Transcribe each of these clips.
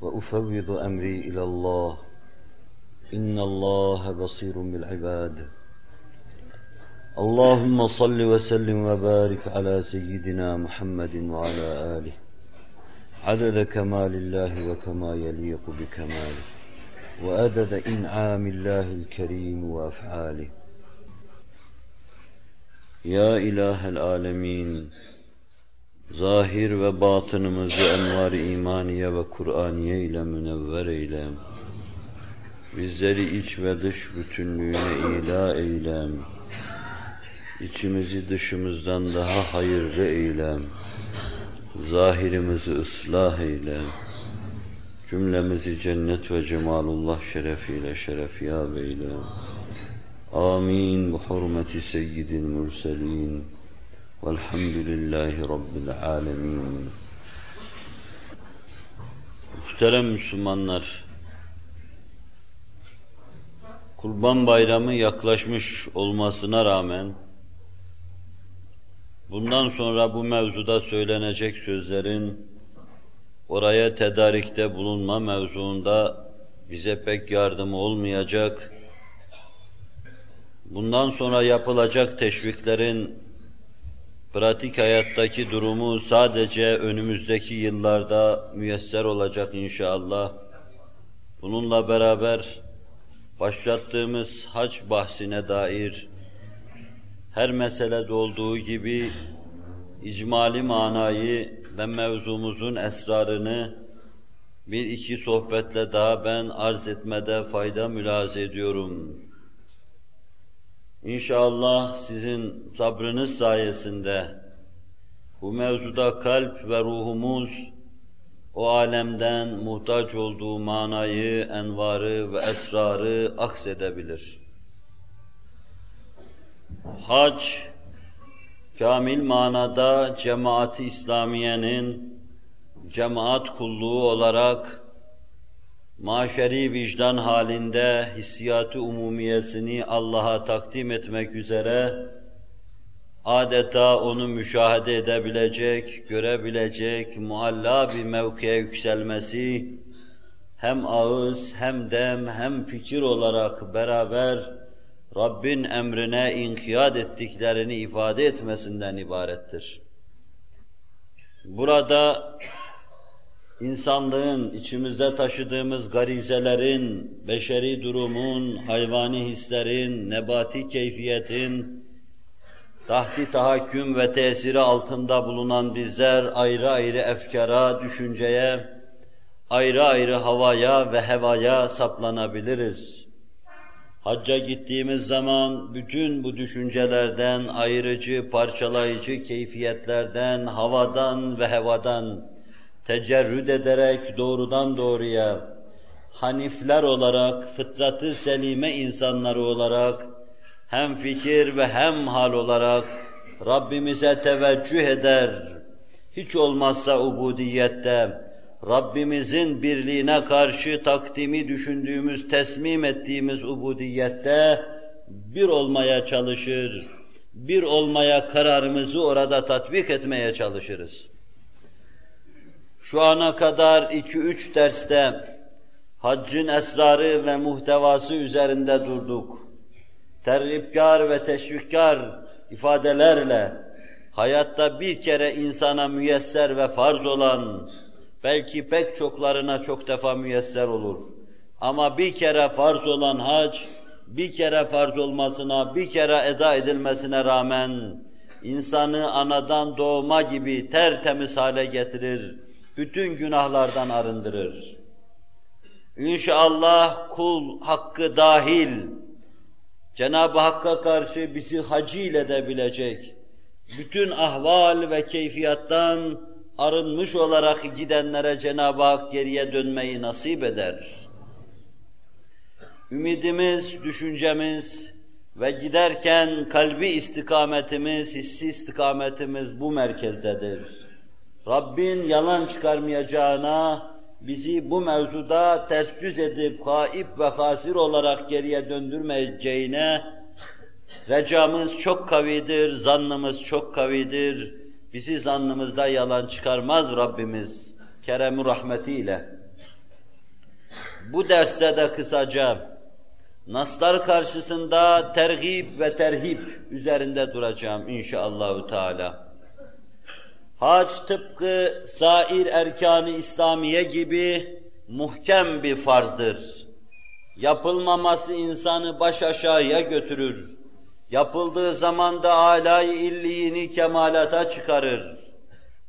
وأفوض أمري إلى الله. إن الله بصير بالعباد. اللهم صل وسلم وبارك على سيدنا محمد وعلى آله. عدد كمال الله وكما يليق بكماله. وأدد إنعام الله الكريم وأفعاله. يا إله العالمين. Zahir ve batınımızı envar imaniye ve Kur'aniye ile münevver eyle. Bizleri iç ve dış bütünlüğüne ila eyle. İçimizi dışımızdan daha hayırlı eyle. Zahirimizi ıslah eyle. Cümlemizi cennet ve cemalullah şerefiyle şerefiyab eyle. Amin. Bu hurmeti seyyidil murselin. والحمد لله رب العالمين Muhterem Müslümanlar, Kurban Bayramı yaklaşmış olmasına rağmen, bundan sonra bu mevzuda söylenecek sözlerin, oraya tedarikte bulunma mevzuunda bize pek yardımı olmayacak, bundan sonra yapılacak teşviklerin pratik hayattaki durumu sadece önümüzdeki yıllarda müyesser olacak inşallah. Bununla beraber başlattığımız hac bahsine dair her meselede olduğu gibi icmali manayı ve mevzumuzun esrarını bir iki sohbetle daha ben arz etmede fayda mülaze ediyorum. İnşallah sizin sabrınız sayesinde bu mevzuda kalp ve ruhumuz o alemden muhtaç olduğu manayı, envarı ve esrarı aksedebilir. Hac, kamil manada cemaati İslamiye'nin cemaat kulluğu olarak maşeri vicdan halinde hissiyatı umumiyesini Allah'a takdim etmek üzere adeta onu müşahede edebilecek, görebilecek, mualla bir mevkiye yükselmesi hem ağız, hem dem, hem fikir olarak beraber Rabbin emrine inkiyat ettiklerini ifade etmesinden ibarettir. Burada insanlığın, içimizde taşıdığımız garizelerin, beşeri durumun, hayvani hislerin, nebati keyfiyetin, tahti tahakküm ve tesiri altında bulunan bizler ayrı ayrı efkara, düşünceye, ayrı ayrı havaya ve hevaya saplanabiliriz. Hacca gittiğimiz zaman bütün bu düşüncelerden, ayrıcı, parçalayıcı keyfiyetlerden, havadan ve hevadan, tecerrüd ederek doğrudan doğruya hanifler olarak, fıtratı selime insanları olarak hem fikir ve hem hal olarak Rabbimize teveccüh eder. Hiç olmazsa ubudiyette Rabbimizin birliğine karşı takdimi düşündüğümüz, teslim ettiğimiz ubudiyette bir olmaya çalışır. Bir olmaya kararımızı orada tatbik etmeye çalışırız. Şu ana kadar iki üç derste haccın esrarı ve muhtevası üzerinde durduk. Tergipkar ve teşvikkar ifadelerle hayatta bir kere insana müyesser ve farz olan, belki pek çoklarına çok defa müyesser olur. Ama bir kere farz olan hac, bir kere farz olmasına, bir kere eda edilmesine rağmen insanı anadan doğma gibi tertemiz hale getirir, bütün günahlardan arındırır. İnşallah kul hakkı dahil, Cenab-ı Hakk'a karşı bizi hacı ile edebilecek, bütün ahval ve keyfiyattan arınmış olarak gidenlere Cenab-ı Hak geriye dönmeyi nasip eder. Ümidimiz, düşüncemiz ve giderken kalbi istikametimiz, hissi istikametimiz bu merkezdedir. Rabbin yalan çıkarmayacağına, bizi bu mevzuda ters yüz edip haip ve hasir olarak geriye döndürmeyeceğine recamız çok kavidir, zannımız çok kavidir. Bizi zannımızda yalan çıkarmaz Rabbimiz kerem rahmetiyle. Bu derste de kısaca naslar karşısında tergib ve terhip üzerinde duracağım inşallahü teala. Hac tıpkı sair erkan-ı İslamiye gibi muhkem bir farzdır. Yapılmaması insanı baş aşağıya götürür. Yapıldığı zaman da alay illiğini kemalata çıkarır.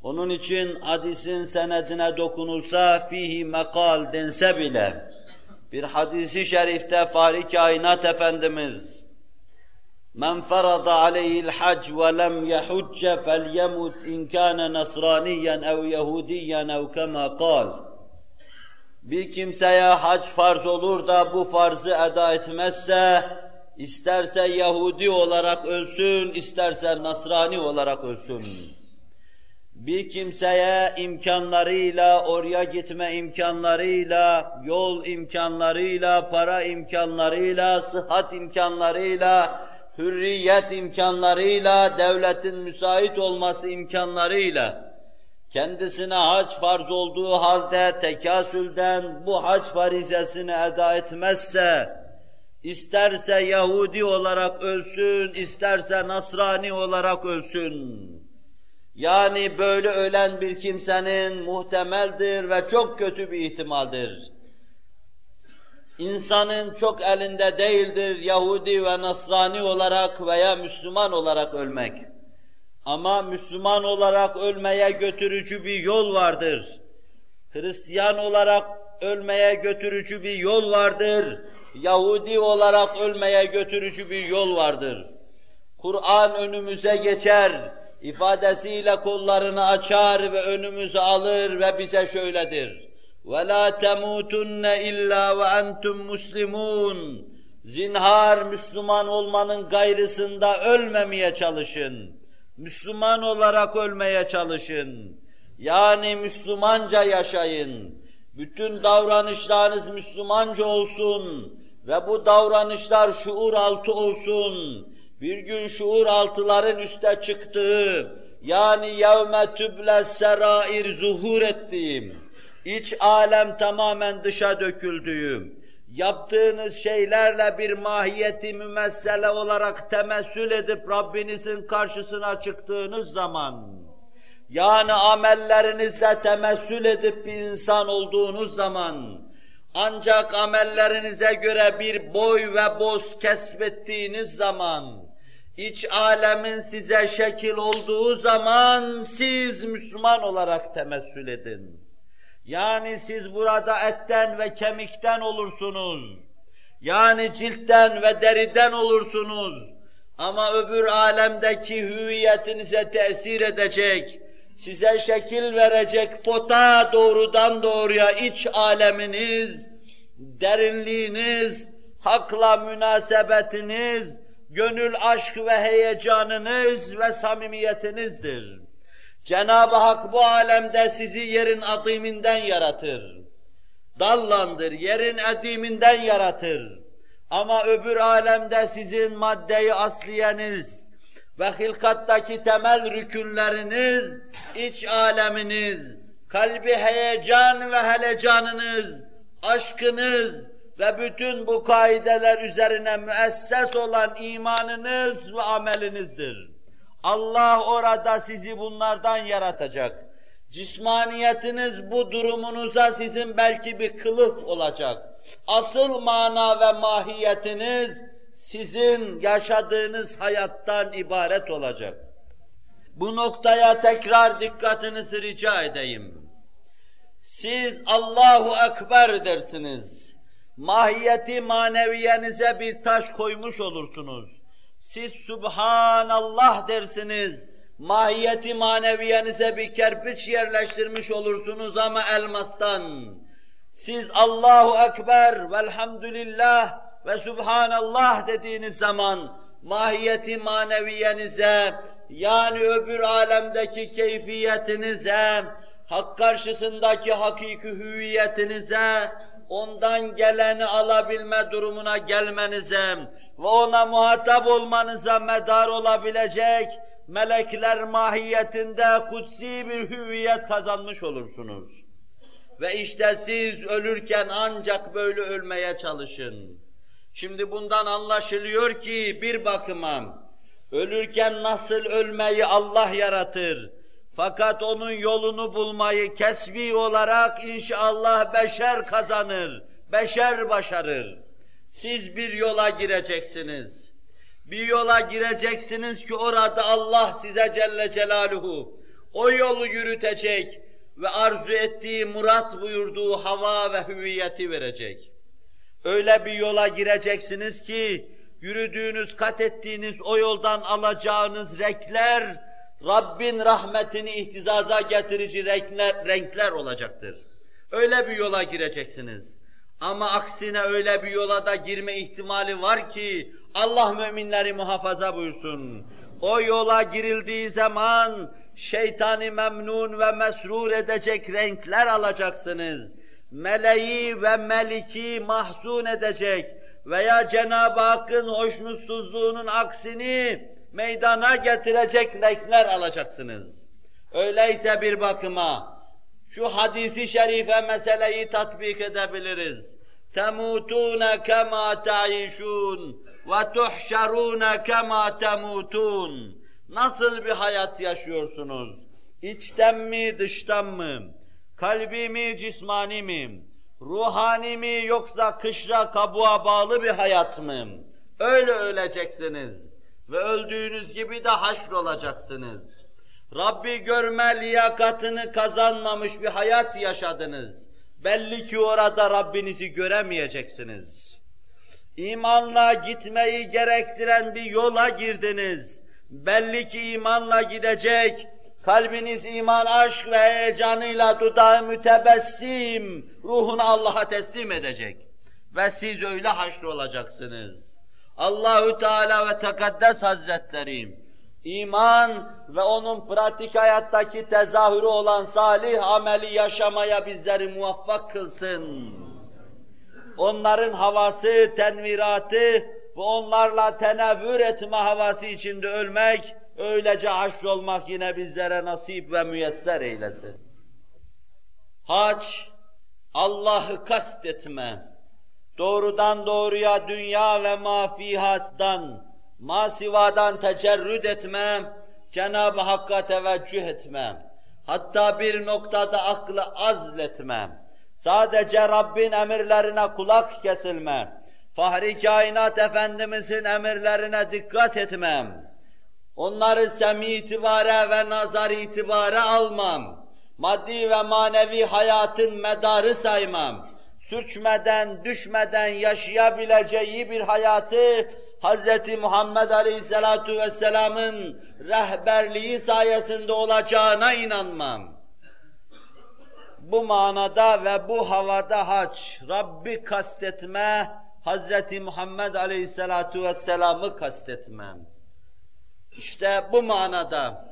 Onun için hadisin senedine dokunulsa fihi mekal dense bile bir hadisi şerifte Fahri Kainat Efendimiz Farada aleyhi'l hac ve lem yehucce felyemut in kana nasraniyen ev yahudiyen ev kema kal. Bir kimseye hac farz olur da bu farzı eda etmezse, isterse Yahudi olarak ölsün, isterse Nasrani olarak ölsün. Bir kimseye imkanlarıyla, oraya gitme imkanlarıyla, yol imkanlarıyla, para imkanlarıyla, sıhhat imkanlarıyla, hürriyet imkanlarıyla, devletin müsait olması imkanlarıyla, kendisine hac farz olduğu halde tekasülden bu hac farizesini eda etmezse, isterse Yahudi olarak ölsün, isterse Nasrani olarak ölsün. Yani böyle ölen bir kimsenin muhtemeldir ve çok kötü bir ihtimaldir insanın çok elinde değildir Yahudi ve Nasrani olarak veya Müslüman olarak ölmek. Ama Müslüman olarak ölmeye götürücü bir yol vardır. Hristiyan olarak ölmeye götürücü bir yol vardır. Yahudi olarak ölmeye götürücü bir yol vardır. Kur'an önümüze geçer, ifadesiyle kollarını açar ve önümüzü alır ve bize şöyledir. وَلَا تَمُوتُنَّ اِلَّا وَاَنْتُمْ مُسْلِمُونَ Zinhar Müslüman olmanın gayrısında ölmemeye çalışın. Müslüman olarak ölmeye çalışın. Yani Müslümanca yaşayın. Bütün davranışlarınız Müslümanca olsun ve bu davranışlar şuur altı olsun. Bir gün şuur altıların üste çıktığı, yani yevme tüble serair zuhur ettiğim, iç alem tamamen dışa döküldüğü, yaptığınız şeylerle bir mahiyeti mümessele olarak temessül edip Rabbinizin karşısına çıktığınız zaman, yani amellerinizle temessül edip bir insan olduğunuz zaman, ancak amellerinize göre bir boy ve boz kesbettiğiniz zaman, iç alemin size şekil olduğu zaman siz Müslüman olarak temessül edin. Yani siz burada etten ve kemikten olursunuz. Yani ciltten ve deriden olursunuz. Ama öbür alemdeki hüviyetinize tesir edecek, size şekil verecek pota doğrudan doğruya iç aleminiz, derinliğiniz, hakla münasebetiniz, gönül aşk ve heyecanınız ve samimiyetinizdir. Cenab-ı Hak bu alemde sizi yerin adiminden yaratır. Dallandır, yerin ediminden yaratır. Ama öbür alemde sizin maddeyi asliyeniz ve hilkattaki temel rükünleriniz, iç aleminiz, kalbi heyecan ve helecanınız, aşkınız ve bütün bu kaideler üzerine müesses olan imanınız ve amelinizdir. Allah orada sizi bunlardan yaratacak. Cismaniyetiniz bu durumunuza sizin belki bir kılıf olacak. Asıl mana ve mahiyetiniz sizin yaşadığınız hayattan ibaret olacak. Bu noktaya tekrar dikkatinizi rica edeyim. Siz Allahu Ekber dersiniz. Mahiyeti maneviyenize bir taş koymuş olursunuz. Siz Subhanallah dersiniz. Mahiyeti maneviyenize bir kerpiç yerleştirmiş olursunuz ama elmastan. Siz Allahu Ekber velhamdülillah ve Subhanallah dediğiniz zaman mahiyeti maneviyenize yani öbür alemdeki keyfiyetinize, hak karşısındaki hakiki hüviyetinize, ondan geleni alabilme durumuna gelmenize ve ona muhatap olmanıza medar olabilecek melekler mahiyetinde kutsi bir hüviyet kazanmış olursunuz. Ve işte siz ölürken ancak böyle ölmeye çalışın. Şimdi bundan anlaşılıyor ki bir bakıma ölürken nasıl ölmeyi Allah yaratır. Fakat onun yolunu bulmayı kesbi olarak inşallah beşer kazanır, beşer başarır. Siz bir yola gireceksiniz. Bir yola gireceksiniz ki orada Allah size Celle Celaluhu o yolu yürütecek ve arzu ettiği, murat buyurduğu hava ve hüviyeti verecek. Öyle bir yola gireceksiniz ki, yürüdüğünüz, kat ettiğiniz o yoldan alacağınız renkler, Rabbin rahmetini ihtizaza getirici renkler, renkler olacaktır. Öyle bir yola gireceksiniz. Ama aksine öyle bir yola da girme ihtimali var ki, Allah müminleri muhafaza buyursun. O yola girildiği zaman, şeytani memnun ve mesrur edecek renkler alacaksınız. Meleği ve meliki mahzun edecek veya Cenab-ı Hakk'ın hoşnutsuzluğunun aksini meydana getirecek renkler alacaksınız. Öyleyse bir bakıma şu hadisi şerife meseleyi tatbik edebiliriz. Temutune kema taişun ve tuhşerune kema temutun. Nasıl bir hayat yaşıyorsunuz? İçten mi, dıştan mı? Kalbi mi, cismani mi? Ruhani mi yoksa kışra kabuğa bağlı bir hayat mı? Öyle öleceksiniz. Ve öldüğünüz gibi de haşr olacaksınız. Rabbi görme liyakatını kazanmamış bir hayat yaşadınız. Belli ki orada Rabbinizi göremeyeceksiniz. İmanla gitmeyi gerektiren bir yola girdiniz belli ki imanla gidecek, kalbiniz iman, aşk ve heyecanıyla dudağı mütebessim, ruhunu Allah'a teslim edecek. Ve siz öyle haşr olacaksınız. Allahü Teala ve Tekaddes Hazretleri, iman ve onun pratik hayattaki tezahürü olan salih ameli yaşamaya bizleri muvaffak kılsın. Onların havası, tenviratı, ve onlarla tenevvür etme havası içinde ölmek, öylece olmak yine bizlere nasip ve müyesser eylesin. Hac, Allah'ı kastetme, doğrudan doğruya dünya ve mafihasdan, masivadan tecerrüt etme, Cenab-ı Hakk'a teveccüh etme, hatta bir noktada aklı azletme, sadece Rabbin emirlerine kulak kesilme, Fahri kainat Efendimizin emirlerine dikkat etmem. Onları semi itibare ve nazar itibare almam. Maddi ve manevi hayatın medarı saymam. Sürçmeden, düşmeden yaşayabileceği bir hayatı Hz. Muhammed Aleyhisselatu Vesselam'ın rehberliği sayesinde olacağına inanmam. Bu manada ve bu havada haç, Rabbi kastetme, Hazreti Muhammed Aleyhisselatu Vesselam'ı kastetmem. İşte bu manada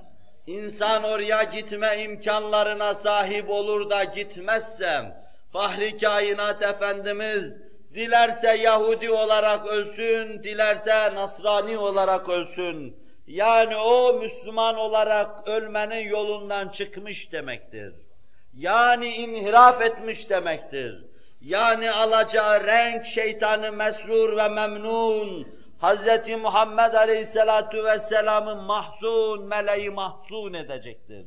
insan oraya gitme imkanlarına sahip olur da gitmezsem, Fahri Kainat Efendimiz dilerse Yahudi olarak ölsün, dilerse Nasrani olarak ölsün. Yani o Müslüman olarak ölmenin yolundan çıkmış demektir. Yani inhiraf etmiş demektir. Yani alacağı renk şeytanı mesrur ve memnun, Hz. Muhammed Aleyhisselatu Vesselam'ı mahzun, meleği mahzun edecektir.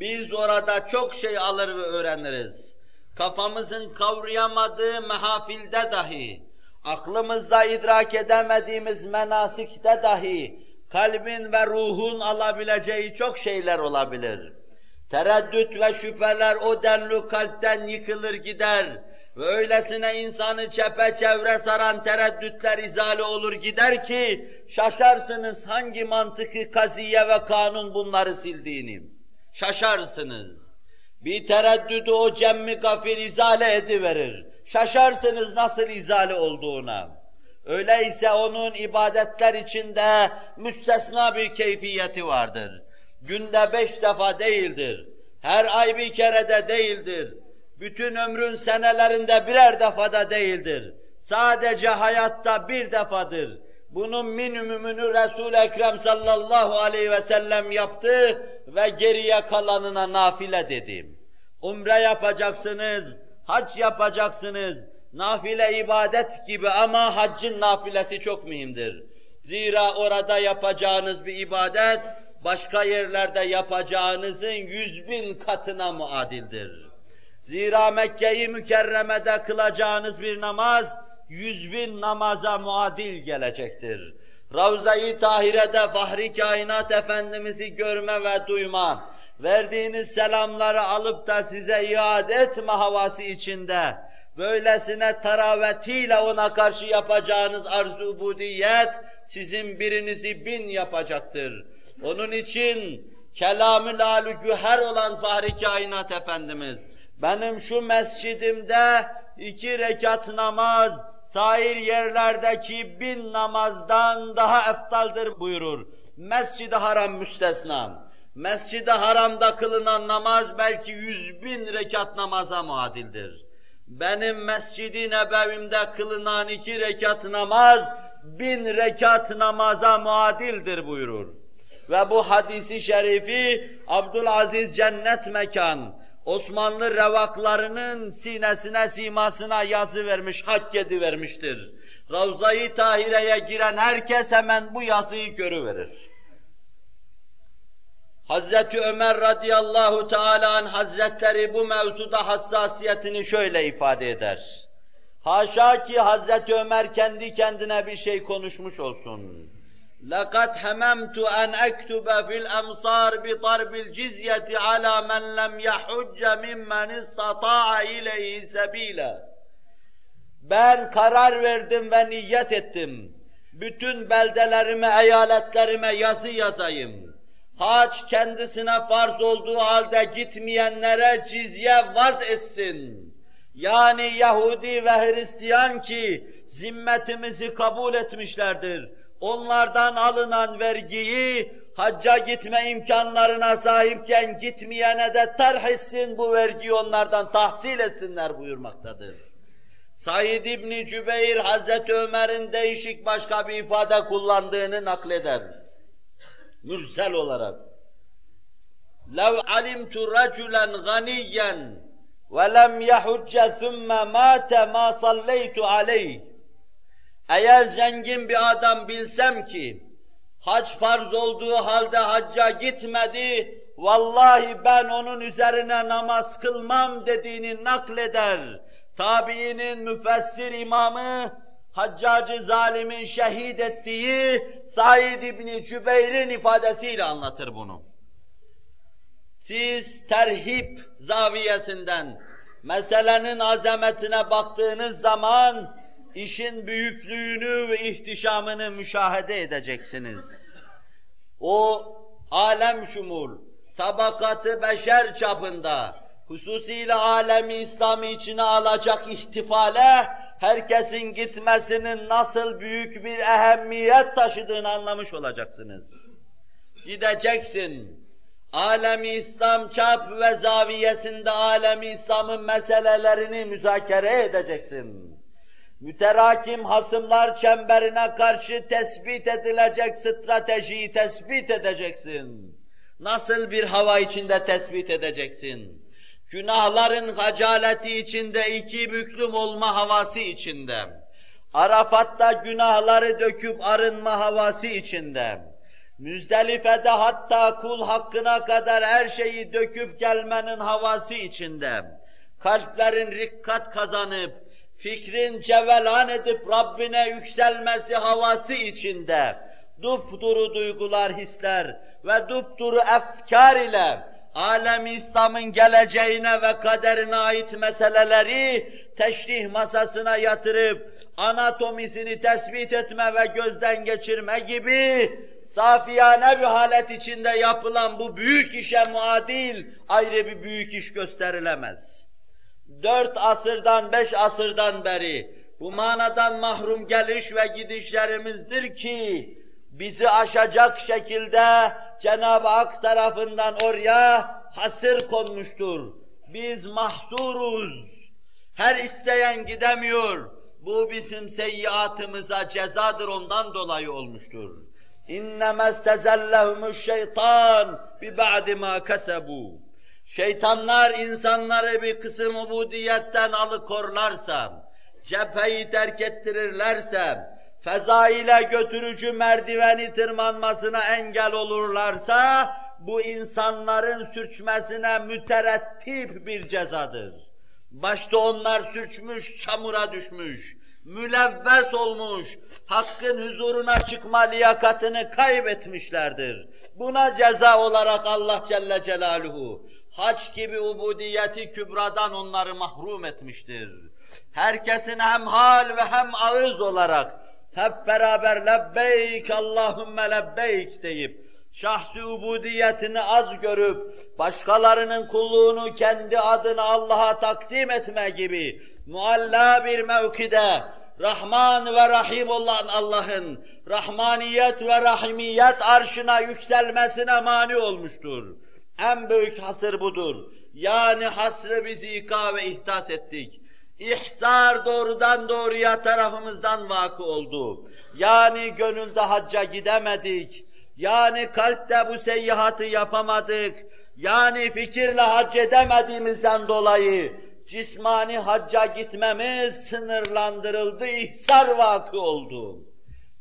Biz orada çok şey alır ve öğreniriz. kafamızın kavrayamadığı mehafilde dahi, aklımızda idrak edemediğimiz menasikte dahi, kalbin ve ruhun alabileceği çok şeyler olabilir. Tereddüt ve şüpheler o denli kalpten yıkılır gider ve öylesine insanı çepeçevre saran tereddütler izale olur gider ki şaşarsınız hangi mantıkı, kaziye ve kanun bunları sildiğini. Şaşarsınız. Bir tereddüdü o cemmi gafir izale ediverir. Şaşarsınız nasıl izale olduğuna. Öyleyse onun ibadetler içinde müstesna bir keyfiyeti vardır. Günde beş defa değildir. Her ay bir kere de değildir. Bütün ömrün senelerinde birer defada değildir. Sadece hayatta bir defadır. Bunun minimumunu Resul-i Ekrem sallallahu aleyhi ve sellem yaptı ve geriye kalanına nafile dedim. Umre yapacaksınız, hac yapacaksınız, nafile ibadet gibi ama haccın nafilesi çok mühimdir. Zira orada yapacağınız bir ibadet, başka yerlerde yapacağınızın yüz bin katına muadildir. Zira Mekke-i Mükerreme'de kılacağınız bir namaz, yüz bin namaza muadil gelecektir. Ravza-i Tahire'de Fahri Kainat Efendimiz'i görme ve duyma, verdiğiniz selamları alıp da size iade etme havası içinde, böylesine taravetiyle ona karşı yapacağınız arzu budiyet, sizin birinizi bin yapacaktır. Onun için kelamı güher olan Fahri Kainat Efendimiz, benim şu mescidimde iki rekat namaz, sair yerlerdeki bin namazdan daha eftaldir buyurur. Mescid-i Haram müstesna. Mescid-i Haram'da kılınan namaz belki yüz bin rekat namaza muadildir. Benim Mescid-i Nebevim'de kılınan iki rekat namaz, bin rekat namaza muadildir buyurur. Ve bu hadisi şerifi Abdülaziz Cennet Mekan, Osmanlı revaklarının sinesine, simasına yazı vermiş, hak yedi vermiştir. Ravza-i Tahire'ye giren herkes hemen bu yazıyı görüverir. Hazreti Ömer radıyallahu teala an hazretleri bu mevzuda hassasiyetini şöyle ifade eder. Haşa ki Hazreti Ömer kendi kendine bir şey konuşmuş olsun. لَقَدْ هَمَمْتُ أَنْ أَكْتُبَ فِي الْأَمْصَارِ بِطَرْبِ الْجِزْيَةِ عَلَى مَنْ لَمْ يَحُجَّ مِمَّنْ اِسْتَطَاعَ اِلَيْهِ سَب۪يلًا Ben karar verdim ve niyet ettim. Bütün beldelerime, eyaletlerime yazı yazayım. Hac kendisine farz olduğu halde gitmeyenlere cizye varz etsin. Yani Yahudi ve Hristiyan ki zimmetimizi kabul etmişlerdir onlardan alınan vergiyi hacca gitme imkanlarına sahipken gitmeyene de terh etsin bu vergiyi onlardan tahsil etsinler buyurmaktadır. Said İbni Cübeyr Hazreti Ömer'in değişik başka bir ifade kullandığını nakleder. Mürsel olarak. لَوْ عَلِمْتُ رَجُلًا غَنِيًّا وَلَمْ يَحُجَّ ثُمَّ مَاتَ مَا صَلَّيْتُ عَلَيْهِ eğer zengin bir adam bilsem ki, hac farz olduğu halde hacca gitmedi, vallahi ben onun üzerine namaz kılmam dediğini nakleder. Tabiinin müfessir imamı, Haccacı zalimin şehit ettiği Said İbni Cübeyr'in ifadesiyle anlatır bunu. Siz terhip zaviyesinden meselenin azametine baktığınız zaman işin büyüklüğünü ve ihtişamını müşahede edeceksiniz. O alem şumul, tabakatı beşer çapında, hususiyle alemi İslam'ı içine alacak ihtifale, herkesin gitmesinin nasıl büyük bir ehemmiyet taşıdığını anlamış olacaksınız. Gideceksin, alemi İslam çap ve zaviyesinde alemi İslam'ın meselelerini müzakere edeceksin müterakim hasımlar çemberine karşı tespit edilecek stratejiyi tespit edeceksin. Nasıl bir hava içinde tespit edeceksin? Günahların hacaleti içinde iki büklüm olma havası içinde. Arafat'ta günahları döküp arınma havası içinde. Müzdelife'de hatta kul hakkına kadar her şeyi döküp gelmenin havası içinde kalplerin rikkat kazanıp, fikrin cevelan edip Rabbine yükselmesi havası içinde, dupduru duygular, hisler ve dupduru efkar ile alem İslam'ın geleceğine ve kaderine ait meseleleri teşrih masasına yatırıp anatomisini tespit etme ve gözden geçirme gibi safiyane bir halet içinde yapılan bu büyük işe muadil ayrı bir büyük iş gösterilemez. Dört asırdan, beş asırdan beri bu manadan mahrum geliş ve gidişlerimizdir ki bizi aşacak şekilde Cenab-ı Hak tarafından oraya hasır konmuştur. Biz mahsuruz. Her isteyen gidemiyor. Bu bizim seyyiatımıza cezadır ondan dolayı olmuştur. İnnemâ istezellehumuş şeytan bi ba'di ma kasebu. Şeytanlar insanları bir kısım ubudiyetten alıkorlarsa, cepheyi terk ettirirlerse, fezaile götürücü merdiveni tırmanmasına engel olurlarsa, bu insanların sürçmesine müterettip bir cezadır. Başta onlar sürçmüş, çamura düşmüş, mülevves olmuş, hakkın huzuruna çıkma liyakatını kaybetmişlerdir. Buna ceza olarak Allah Celle Celaluhu, haç gibi ubudiyeti kübradan onları mahrum etmiştir. Herkesin hem hal ve hem ağız olarak hep beraber lebbeyk Allahümme lebbeyk deyip şahsi ubudiyetini az görüp başkalarının kulluğunu kendi adına Allah'a takdim etme gibi mualla bir mevkide Rahman ve Rahim olan Allah'ın rahmaniyet ve rahimiyet arşına yükselmesine mani olmuştur. En büyük hasır budur. Yani hasrı bizi ika ve ihdas ettik. İhsar doğrudan doğruya tarafımızdan vakı oldu. Yani gönülde hacca gidemedik. Yani kalpte bu seyyihatı yapamadık. Yani fikirle hac edemediğimizden dolayı cismani hacca gitmemiz sınırlandırıldı, ihsar vakı oldu.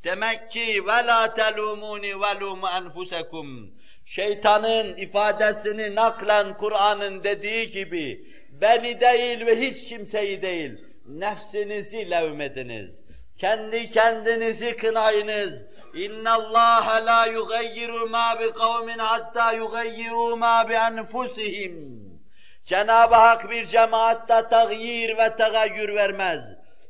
Demek ki وَلَا تَلُومُونِ وَلُومُ أَنْفُسَكُمْ Şeytanın ifadesini naklen Kur'an'ın dediği gibi beni değil ve hiç kimseyi değil, nefsinizi levmediniz. Kendi kendinizi kınayınız. İnna Allah la yugayyiru ma bi kavmin hatta yugayyiru ma bi enfusihim. Cenab-ı Hak bir cemaatta tağyir ve tegayyür vermez.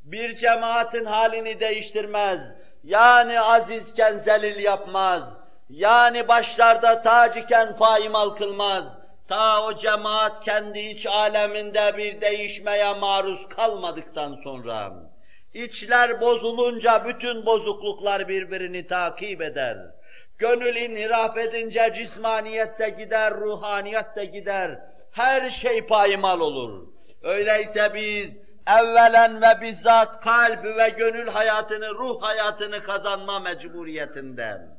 Bir cemaatin halini değiştirmez. Yani azizken zelil yapmaz. Yani başlarda tac iken paymal kılmaz. Ta o cemaat kendi iç aleminde bir değişmeye maruz kalmadıktan sonra. içler bozulunca bütün bozukluklar birbirini takip eder. Gönül inhiraf edince cismaniyette gider, ruhaniyette gider her şey payimal olur. Öyleyse biz evvelen ve bizzat kalp ve gönül hayatını, ruh hayatını kazanma mecburiyetinden,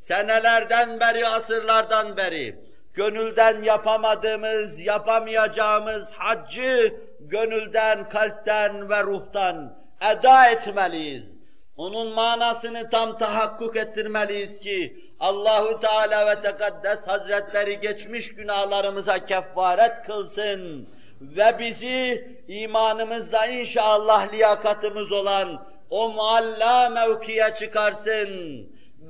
senelerden beri, asırlardan beri, gönülden yapamadığımız, yapamayacağımız haccı, gönülden, kalpten ve ruhtan eda etmeliyiz. Onun manasını tam tahakkuk ettirmeliyiz ki, Allahu Teala ve Tekaddes Hazretleri geçmiş günahlarımıza kefaret kılsın ve bizi imanımızda inşallah liyakatımız olan o mualla mevkiye çıkarsın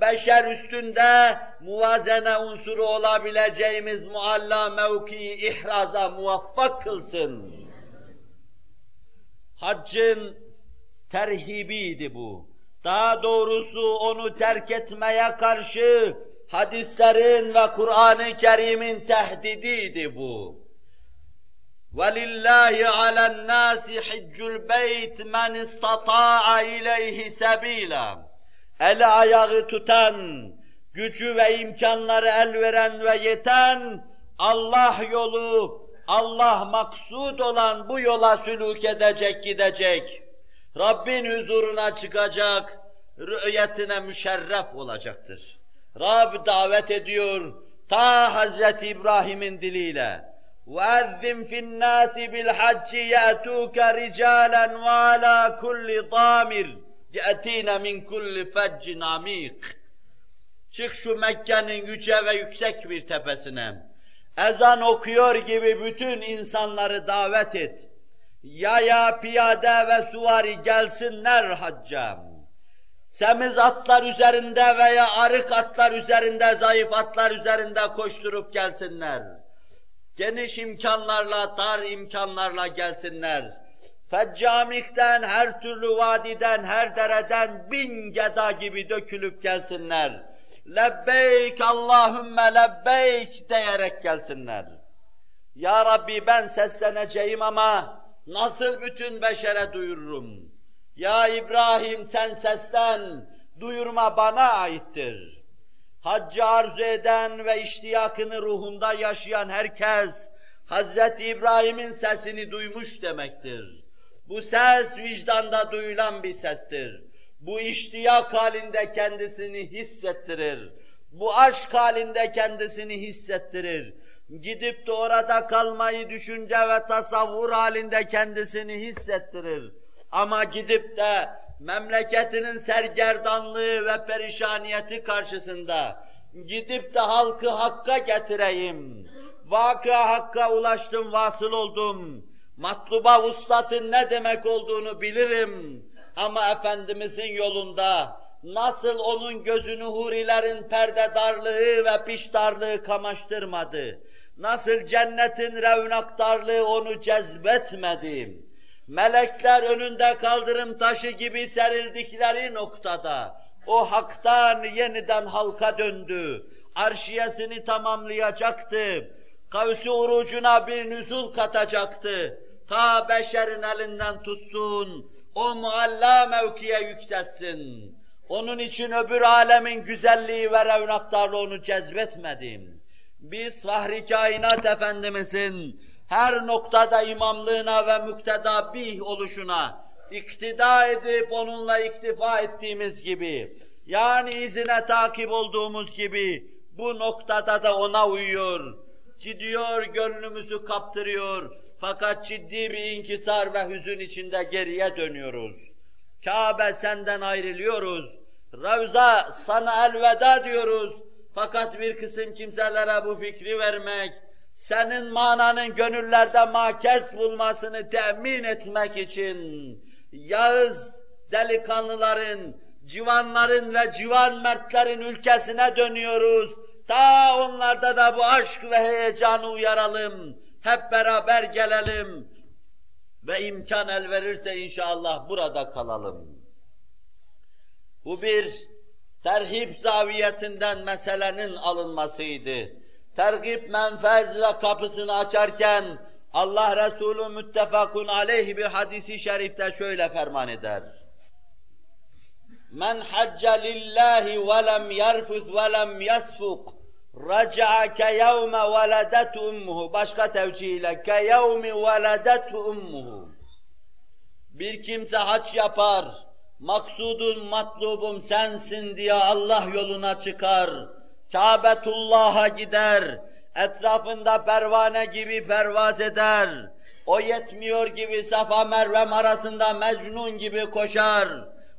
Beşer üstünde muvazene unsuru olabileceğimiz mualla mevkiyi ihraza muvaffak kılsın. Haccın terhibiydi bu. Daha doğrusu onu terk etmeye karşı hadislerin ve Kur'an-ı Kerim'in tehdidiydi bu. وَلِلَّهِ عَلَى النَّاسِ حِجُّ الْبَيْتِ مَنْ اِسْتَطَاعَ اِلَيْهِ سَب۪يلًا El ayağı tutan, gücü ve imkanları el veren ve yeten, Allah yolu, Allah maksud olan bu yola sülük edecek, gidecek. Rabbin huzuruna çıkacak, rü'yetine müşerref olacaktır. Rab davet ediyor ta Hazreti İbrahim'in diliyle. وَاَذِّمْ فِي النَّاسِ بِالْحَجِّ يَأْتُوكَ رِجَالًا وَعَلَى كُلِّ ضَامِرٍ يَأْتِينَ مِنْ كُلِّ فَجٍّ عَمِيقٍ Çık şu Mekke'nin yüce ve yüksek bir tepesine. ezan okuyor gibi bütün insanları davet et. Yaya, piyade ve suvari gelsinler hacca. Semiz atlar üzerinde veya arık atlar üzerinde, zayıf atlar üzerinde koşturup gelsinler. Geniş imkanlarla, dar imkanlarla gelsinler. Feccamik'ten, her türlü vadiden, her dereden bin geda gibi dökülüp gelsinler. Lebbeyk Allahümme lebbeyk diyerek gelsinler. Ya Rabbi ben sesleneceğim ama nasıl bütün beşere duyururum? Ya İbrahim sen seslen, duyurma bana aittir. Haccı arzu eden ve iştiyakını ruhunda yaşayan herkes, Hazreti İbrahim'in sesini duymuş demektir. Bu ses vicdanda duyulan bir sestir. Bu iştiyak halinde kendisini hissettirir. Bu aşk halinde kendisini hissettirir. Gidip de orada kalmayı düşünce ve tasavvur halinde kendisini hissettirir. Ama gidip de memleketinin sergerdanlığı ve perişaniyeti karşısında gidip de halkı hakka getireyim. Vakıa hakka ulaştım, vasıl oldum. Matluba vuslatın ne demek olduğunu bilirim. Ama Efendimizin yolunda nasıl onun gözünü hurilerin perde darlığı ve piş darlığı kamaştırmadı. Nasıl cennetin revnak darlığı onu cezbetmedi melekler önünde kaldırım taşı gibi serildikleri noktada o haktan yeniden halka döndü. Arşiyesini tamamlayacaktı. Kavsi urucuna bir nüzul katacaktı. Ta beşerin elinden tutsun, o mualla mevkiye yükselsin. Onun için öbür alemin güzelliği ve revnaktarlığı onu cezbetmedim. Biz Fahri Kainat Efendimizin her noktada imamlığına ve müktedabih oluşuna iktida edip onunla iktifa ettiğimiz gibi, yani izine takip olduğumuz gibi bu noktada da ona uyuyor, gidiyor, gönlümüzü kaptırıyor. Fakat ciddi bir inkisar ve hüzün içinde geriye dönüyoruz. Kabe senden ayrılıyoruz. Ravza sana elveda diyoruz. Fakat bir kısım kimselere bu fikri vermek, senin mananın gönüllerde makes bulmasını temin etmek için Yağız delikanlıların, civanların ve civan mertlerin ülkesine dönüyoruz. Ta onlarda da bu aşk ve heyecanı uyaralım. Hep beraber gelelim. Ve imkan el verirse inşallah burada kalalım. Bu bir terhip zaviyesinden meselenin alınmasıydı tergib menfez ve kapısını açarken Allah Resulü müttefakun aleyhi bir hadisi şerifte şöyle ferman eder. Men hacca lillahi ve lem yerfuz ve lem yasfuk raca'a ke yevme veledet başka tevcihiyle ke yevmi veledet ummuhu bir kimse hac yapar maksudun matlubum sensin diye Allah yoluna çıkar Kâbetullah'a gider, etrafında pervane gibi pervaz eder. O yetmiyor gibi Safa Mervem arasında Mecnun gibi koşar.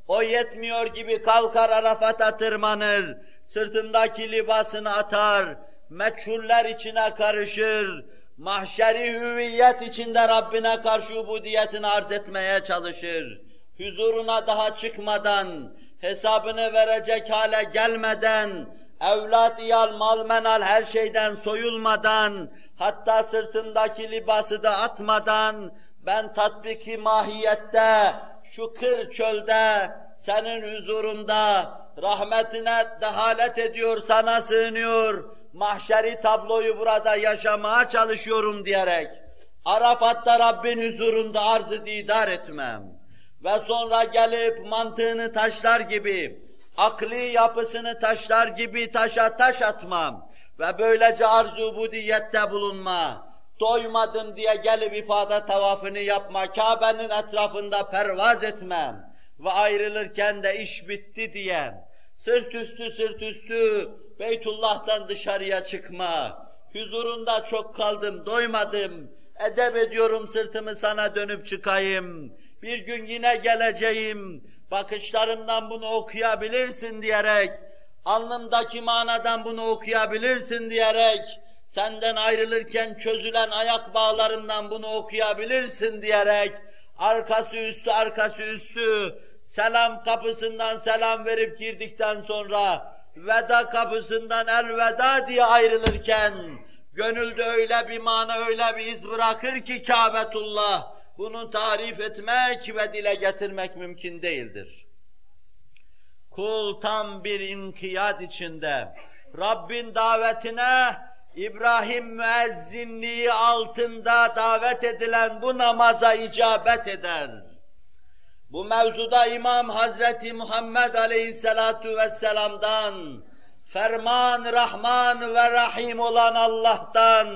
O yetmiyor gibi kalkar Arafat'a tırmanır. Sırtındaki libasını atar. Meçhuller içine karışır. Mahşeri hüviyet içinde Rabbine karşı ubudiyetini arz etmeye çalışır. Huzuruna daha çıkmadan, hesabını verecek hale gelmeden, evlat, iyal, mal, menal her şeyden soyulmadan, hatta sırtımdaki libası da atmadan, ben tatbiki mahiyette, şu kır çölde, senin huzurunda, rahmetine dehalet ediyor, sana sığınıyor, mahşeri tabloyu burada yaşamaya çalışıyorum diyerek, Arafat'ta Rabbin huzurunda arz-ı didar etmem. Ve sonra gelip mantığını taşlar gibi, akli yapısını taşlar gibi taşa taş atmam. Ve böylece arzu budiyette bulunma. Doymadım diye gelip ifade tavafını yapma, Kabe'nin etrafında pervaz etmem. Ve ayrılırken de iş bitti diye sırt üstü sırt üstü Beytullah'tan dışarıya çıkma. Huzurunda çok kaldım, doymadım. Edep ediyorum sırtımı sana dönüp çıkayım. Bir gün yine geleceğim bakışlarımdan bunu okuyabilirsin diyerek, alnımdaki manadan bunu okuyabilirsin diyerek, senden ayrılırken çözülen ayak bağlarından bunu okuyabilirsin diyerek arkası üstü arkası üstü selam kapısından selam verip girdikten sonra veda kapısından elveda diye ayrılırken gönülde öyle bir mana öyle bir iz bırakır ki Kâbetullah bunu tarif etmek ve dile getirmek mümkün değildir. Kul tam bir inkiyat içinde Rabbin davetine İbrahim müezzinliği altında davet edilen bu namaza icabet eder. Bu mevzuda İmam Hazreti Muhammed Aleyhisselatu Vesselam'dan ferman, rahman ve rahim olan Allah'tan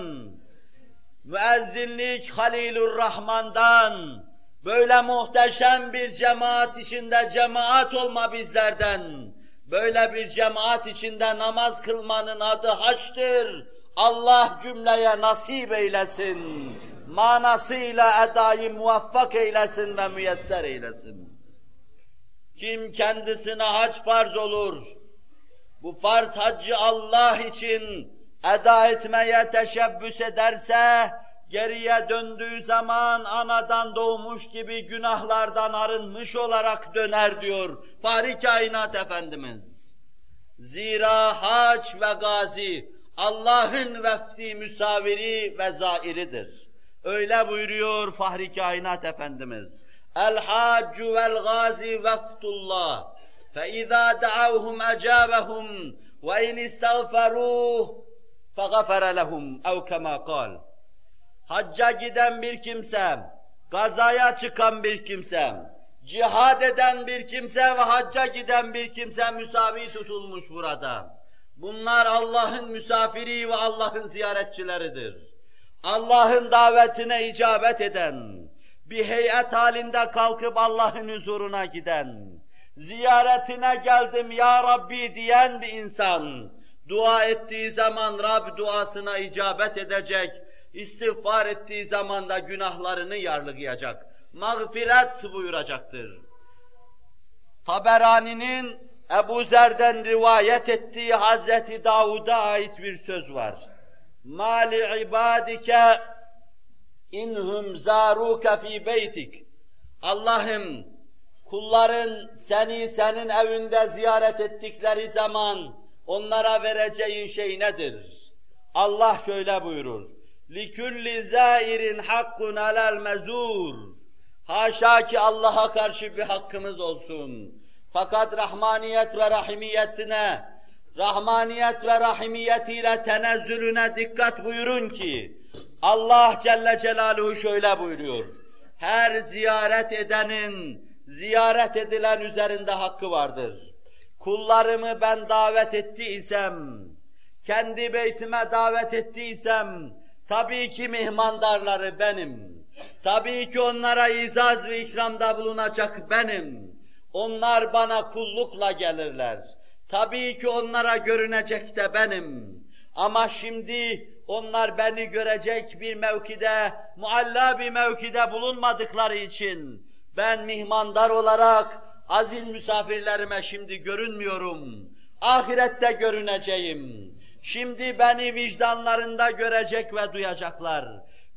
müezzinlik Halilur Rahman'dan böyle muhteşem bir cemaat içinde cemaat olma bizlerden böyle bir cemaat içinde namaz kılmanın adı haçtır. Allah cümleye nasip eylesin. Manasıyla edayı muvaffak eylesin ve müyesser eylesin. Kim kendisine hac farz olur, bu farz haccı Allah için eda etmeye teşebbüs ederse, geriye döndüğü zaman anadan doğmuş gibi günahlardan arınmış olarak döner diyor Fahri Kainat Efendimiz. Zira hac ve gazi Allah'ın vefdi müsaviri ve zairidir. Öyle buyuruyor Fahri Kainat Efendimiz. El haccu vel gazi veftullah. Fe izâ da'avhum ecâbehum ve in istağferûh fe gafere lehum. Ev kemâ kal. Hacca giden bir kimsem, gazaya çıkan bir kimsem, cihad eden bir kimse ve hacca giden bir kimse müsavi tutulmuş burada. Bunlar Allah'ın misafiri ve Allah'ın ziyaretçileridir. Allah'ın davetine icabet eden, bir heyet halinde kalkıp Allah'ın huzuruna giden, ziyaretine geldim ya Rabbi diyen bir insan, dua ettiği zaman Rab duasına icabet edecek, istiğfar ettiği zaman da günahlarını yarlıgayacak, mağfiret buyuracaktır. Taberani'nin Ebu Zer'den rivayet ettiği Hazreti Davud'a ait bir söz var Mali ibadike inhum zaruka fi beytik. Allah'ım kulların seni senin evinde ziyaret ettikleri zaman onlara vereceğin şey nedir? Allah şöyle buyurur. لِكُلِّ زَائِرٍ حَقٌّ عَلَى الْمَزُورِ Haşa ki Allah'a karşı bir hakkımız olsun. Fakat rahmaniyet ve rahimiyetine, rahmaniyet ve rahimiyetiyle tenezzülüne dikkat buyurun ki, Allah Celle Celaluhu şöyle buyuruyor. Her ziyaret edenin, ziyaret edilen üzerinde hakkı vardır. Kullarımı ben davet ettiysem, kendi beytime davet ettiysem, tabii ki mihmandarları benim. Tabii ki onlara izaz ve ikramda bulunacak benim. Onlar bana kullukla gelirler. Tabii ki onlara görünecek de benim. Ama şimdi onlar beni görecek bir mevkide, mualla bir mevkide bulunmadıkları için ben mihmandar olarak aziz misafirlerime şimdi görünmüyorum. Ahirette görüneceğim. Şimdi beni vicdanlarında görecek ve duyacaklar.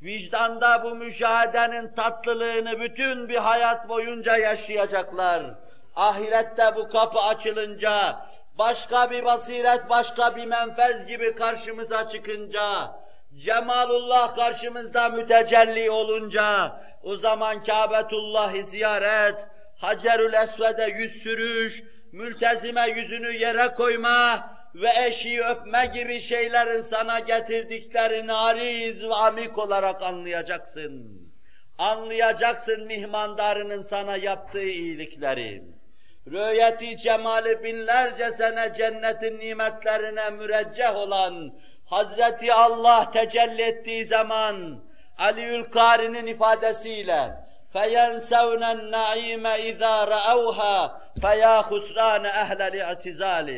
Vicdanda bu müşahedenin tatlılığını bütün bir hayat boyunca yaşayacaklar. Ahirette bu kapı açılınca, başka bir basiret, başka bir menfez gibi karşımıza çıkınca, Cemalullah karşımızda mütecelli olunca, o zaman Kâbetullah'ı ziyaret, Hacerül Esved'e yüz sürüş, mültezime yüzünü yere koyma, ve eşiği öpme gibi şeylerin sana getirdiklerini ariz ve amik olarak anlayacaksın. Anlayacaksın mihmandarının sana yaptığı iyilikleri Rüyeti cemali binlerce sene cennetin nimetlerine mürecceh olan Hazreti Allah tecelli ettiği zaman Aliül Kari'nin ifadesiyle فَيَنْسَوْنَ النَّعِيمَ اِذَا رَأَوْهَا فَيَا خُسْرَانَ اَهْلَ الْاِعْتِزَالِ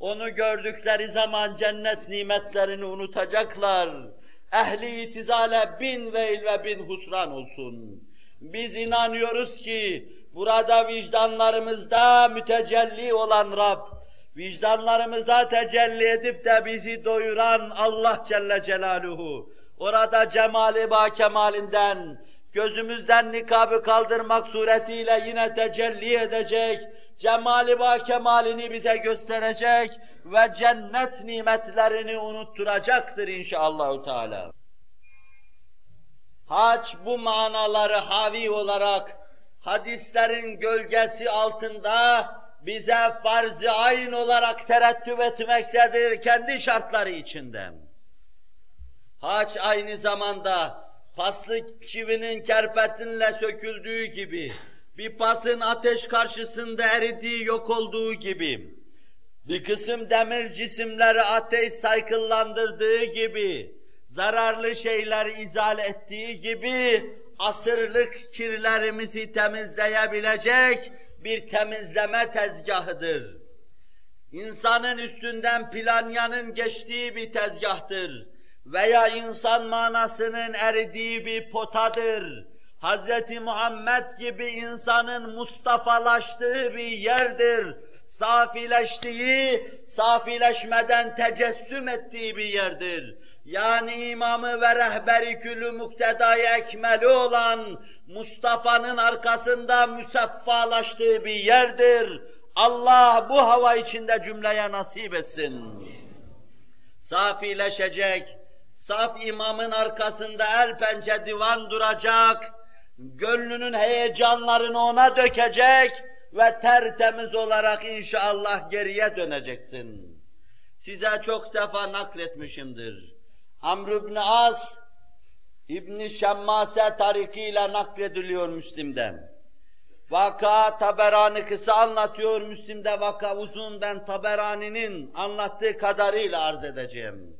onu gördükleri zaman cennet nimetlerini unutacaklar. Ehli itizale bin veil ve bin husran olsun. Biz inanıyoruz ki burada vicdanlarımızda mütecelli olan Rab, vicdanlarımızda tecelli edip de bizi doyuran Allah Celle Celaluhu, orada cemali ba kemalinden, gözümüzden nikabı kaldırmak suretiyle yine tecelli edecek, cemali ba kemalini bize gösterecek ve cennet nimetlerini unutturacaktır inşallahü teala. Hac bu manaları havi olarak hadislerin gölgesi altında bize farz-ı ayn olarak terettüp etmektedir kendi şartları içinde. Hac aynı zamanda paslı çivinin kerpetinle söküldüğü gibi, bir pasın ateş karşısında eridiği, yok olduğu gibi, bir kısım demir cisimleri ateş saykıllandırdığı gibi, zararlı şeyler izale ettiği gibi, asırlık kirlerimizi temizleyebilecek bir temizleme tezgahıdır. İnsanın üstünden planyanın geçtiği bir tezgahtır veya insan manasının eridiği bir potadır. Hz. Muhammed gibi insanın Mustafa'laştığı bir yerdir. Safileştiği, safileşmeden tecessüm ettiği bir yerdir. Yani imamı ve rehberi külü muktedai ekmeli olan Mustafa'nın arkasında müseffalaştığı bir yerdir. Allah bu hava içinde cümleye nasip etsin. Safileşecek, saf imamın arkasında el pençe divan duracak, gönlünün heyecanlarını ona dökecek ve tertemiz olarak inşallah geriye döneceksin. Size çok defa nakletmişimdir. Amr ibn As, İbn Şemmase tarikiyle naklediliyor Müslim'den. Vaka Taberani kısa anlatıyor Müslim'de vaka uzun ben Taberani'nin anlattığı kadarıyla arz edeceğim.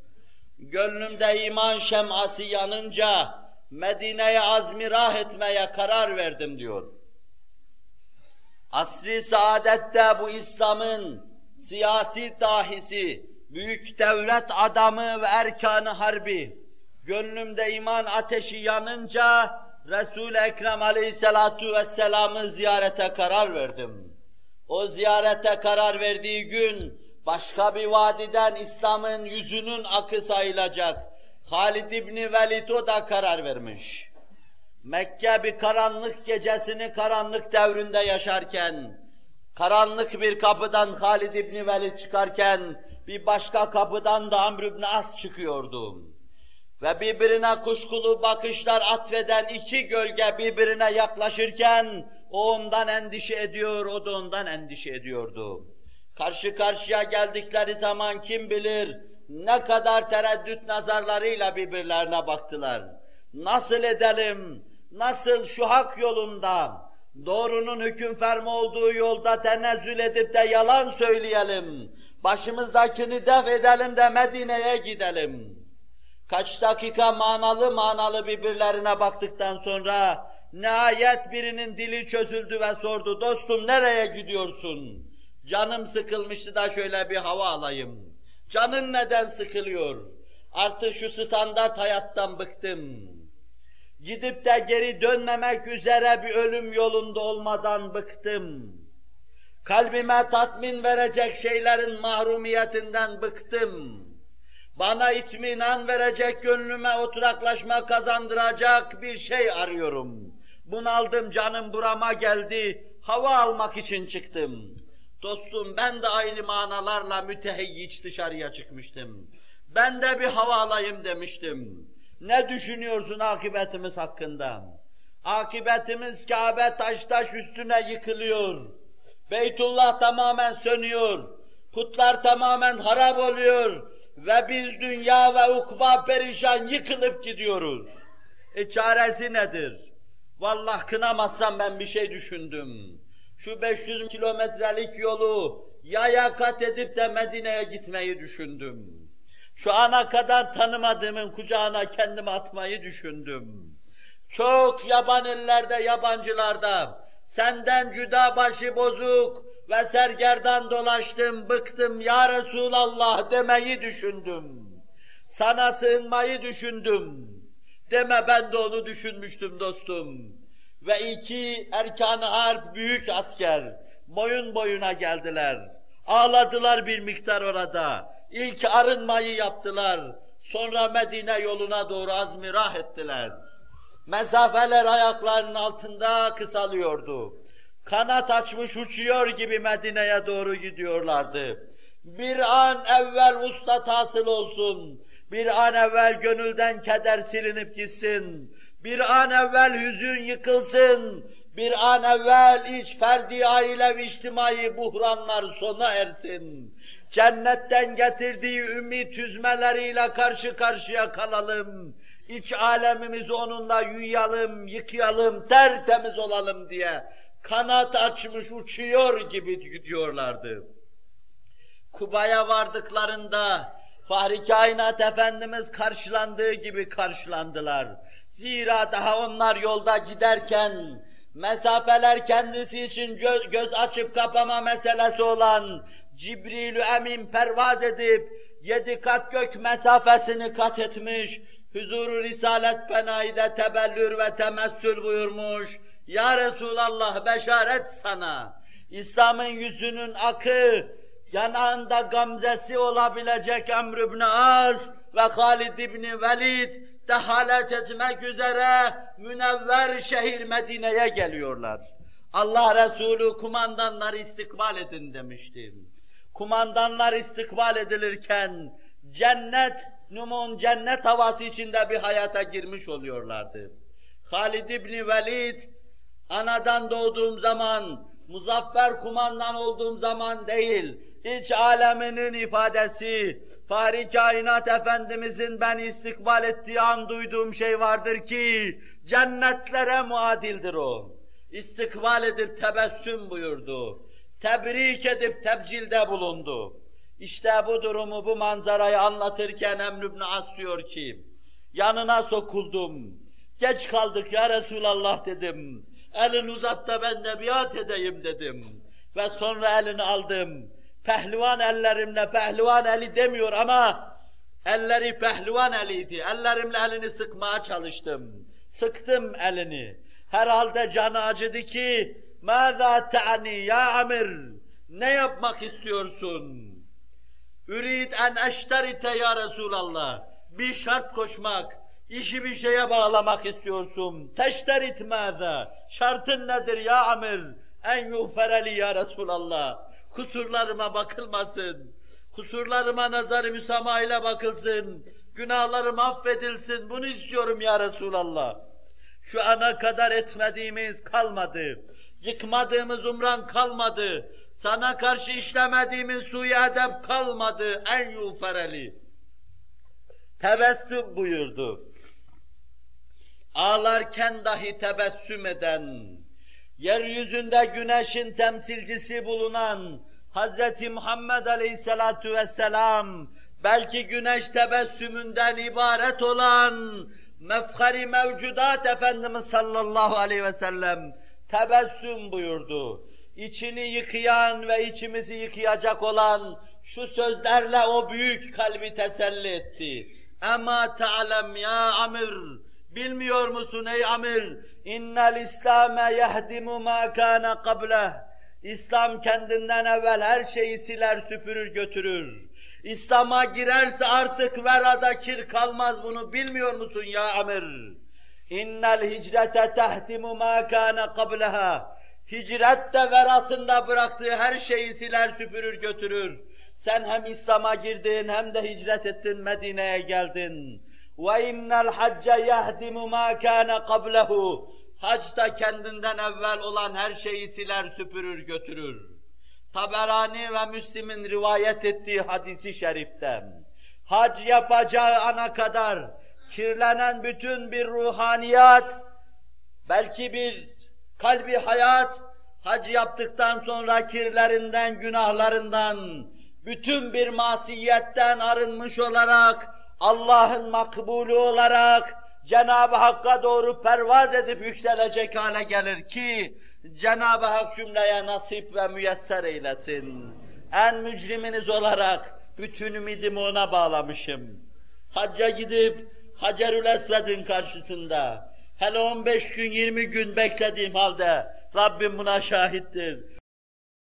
Gönlümde iman şem'ası yanınca Medine'ye azmirah etmeye karar verdim diyor. Asri saadette bu İslam'ın siyasi dahisi, büyük devlet adamı ve erkanı harbi, gönlümde iman ateşi yanınca Resul-i Ekrem aleyhissalatu vesselam'ı ziyarete karar verdim. O ziyarete karar verdiği gün başka bir vadiden İslam'ın yüzünün akı sayılacak. Halid İbni Velid o da karar vermiş. Mekke bir karanlık gecesini karanlık devrinde yaşarken, karanlık bir kapıdan Halid İbni Velid çıkarken, bir başka kapıdan da Amr İbni As çıkıyordu. Ve birbirine kuşkulu bakışlar atfeden iki gölge birbirine yaklaşırken, o ondan endişe ediyor, o da ondan endişe ediyordu. Karşı karşıya geldikleri zaman kim bilir, ne kadar tereddüt nazarlarıyla birbirlerine baktılar. Nasıl edelim, nasıl şu hak yolunda, doğrunun hüküm fermi olduğu yolda tenezzül edip de yalan söyleyelim, başımızdakini def edelim de Medine'ye gidelim. Kaç dakika manalı manalı birbirlerine baktıktan sonra nihayet birinin dili çözüldü ve sordu, dostum nereye gidiyorsun? Canım sıkılmıştı da şöyle bir hava alayım. Canın neden sıkılıyor? Artık şu standart hayattan bıktım. Gidip de geri dönmemek üzere bir ölüm yolunda olmadan bıktım. Kalbime tatmin verecek şeylerin mahrumiyetinden bıktım. Bana itminan verecek, gönlüme oturaklaşma kazandıracak bir şey arıyorum. Bunaldım, canım burama geldi, hava almak için çıktım. Dostum ben de aynı manalarla mütehiyyiç dışarıya çıkmıştım. Ben de bir hava alayım demiştim. Ne düşünüyorsun akıbetimiz hakkında? Akıbetimiz Kabe taş taş üstüne yıkılıyor. Beytullah tamamen sönüyor. Putlar tamamen harap oluyor. Ve biz dünya ve ukba perişan yıkılıp gidiyoruz. E çaresi nedir? Vallahi kınamazsam ben bir şey düşündüm şu 500 kilometrelik yolu yaya kat edip de Medine'ye gitmeyi düşündüm. Şu ana kadar tanımadığımın kucağına kendimi atmayı düşündüm. Çok yaban ellerde, yabancılarda, senden cüda başı bozuk ve sergerdan dolaştım, bıktım ya Resulallah demeyi düşündüm. Sana sığınmayı düşündüm. Deme ben de onu düşünmüştüm dostum ve iki erkan harp büyük asker boyun boyuna geldiler. Ağladılar bir miktar orada. İlk arınmayı yaptılar. Sonra Medine yoluna doğru azmirah ettiler. Mesafeler ayaklarının altında kısalıyordu. Kanat açmış uçuyor gibi Medine'ye doğru gidiyorlardı. Bir an evvel usta hasıl olsun. Bir an evvel gönülden keder silinip gitsin. Bir an evvel hüzün yıkılsın. Bir an evvel iç ferdi ailevi içtimai buhranlar sona ersin. Cennetten getirdiği ümit hüzmeleriyle karşı karşıya kalalım. İç alemimizi onunla yuyalım, yıkayalım, tertemiz olalım diye kanat açmış uçuyor gibi gidiyorlardı. Kuba'ya vardıklarında Fahri Kainat Efendimiz karşılandığı gibi karşılandılar. Zira daha onlar yolda giderken mesafeler kendisi için göz, göz açıp kapama meselesi olan Cibril-ü Emin pervaz edip yedi kat gök mesafesini kat etmiş, huzuru Risalet Penaide tebellür ve temessül buyurmuş. Ya Resulallah beşaret sana, İslam'ın yüzünün akı, yanağında gamzesi olabilecek Emr ibn Az ve Halid ibn Velid dehalet etmek üzere münevver şehir Medine'ye geliyorlar. Allah Resulü kumandanları istikbal edin demiştim. Kumandanlar istikbal edilirken cennet, numun cennet havası içinde bir hayata girmiş oluyorlardı. Halid ibn Velid, anadan doğduğum zaman, muzaffer kumandan olduğum zaman değil, iç aleminin ifadesi, Fahri Kainat Efendimizin ben istikbal ettiği an duyduğum şey vardır ki, cennetlere muadildir o. İstikbal edip tebessüm buyurdu. Tebrik edip tebcilde bulundu. İşte bu durumu, bu manzarayı anlatırken Emr ibn As diyor ki, yanına sokuldum. Geç kaldık ya Resulallah dedim. Elini uzat da ben de biat edeyim dedim. Ve sonra elini aldım pehlivan ellerimle pehlivan eli demiyor ama elleri pehlivan eliydi. Ellerimle elini sıkmaya çalıştım. Sıktım elini. Herhalde canı acıdı ki ماذا تعني ya amir ne yapmak istiyorsun? Ürid en eşterite ya Resulallah. Bir şart koşmak, işi bir şeye bağlamak istiyorsun. Teşterit mâzâ. Şartın nedir ya amir? En yufereli ya Resulallah kusurlarıma bakılmasın, kusurlarıma nazar-ı müsamaha ile bakılsın, günahlarım affedilsin, bunu istiyorum ya Resulallah. Şu ana kadar etmediğimiz kalmadı, yıkmadığımız umran kalmadı, sana karşı işlemediğimiz suyu edep kalmadı en yufereli. Tebessüm buyurdu. Ağlarken dahi tebessüm eden, yeryüzünde güneşin temsilcisi bulunan Hz. Muhammed Aleyhisselatu Vesselam, belki güneş tebessümünden ibaret olan mefhari mevcudat Efendimiz sallallahu aleyhi ve sellem tebessüm buyurdu. İçini yıkayan ve içimizi yıkayacak olan şu sözlerle o büyük kalbi teselli etti. Ama ta'lem ya amir, bilmiyor musun ey amir, İnnel İslame yehdimu ma kana qableh. İslam kendinden evvel her şeyi siler süpürür götürür. İslam'a girerse artık verada kir kalmaz bunu bilmiyor musun ya Amir? İnnel hicrete tehdimu ma kana qablaha. Hicret de verasında bıraktığı her şeyi siler süpürür götürür. Sen hem İslam'a girdin hem de hicret ettin Medine'ye geldin. Ve innel hacce yehdimu ma kana qablehu. Hac da kendinden evvel olan her şeyi siler süpürür götürür. Taberani ve Müslim'in rivayet ettiği hadisi şeriften hac yapacağı ana kadar kirlenen bütün bir ruhaniyat, belki bir kalbi hayat, hac yaptıktan sonra kirlerinden, günahlarından, bütün bir masiyetten arınmış olarak, Allah'ın makbulü olarak, Cenab-ı Hakk'a doğru pervaz edip yükselecek hale gelir ki Cenab-ı Hak cümleye nasip ve müyesser eylesin. En mücriminiz olarak bütün ümidimi ona bağlamışım. Hacca gidip Hacerül Esved'in karşısında hele 15 gün 20 gün beklediğim halde Rabbim buna şahittir.